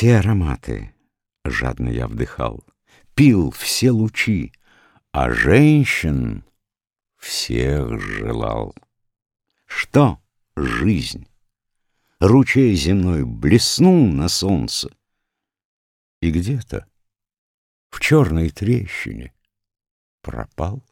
Все ароматы жадно я вдыхал, Пил все лучи, а женщин всех желал. Что жизнь? Ручей земной блеснул на солнце, И где-то в черной трещине пропал.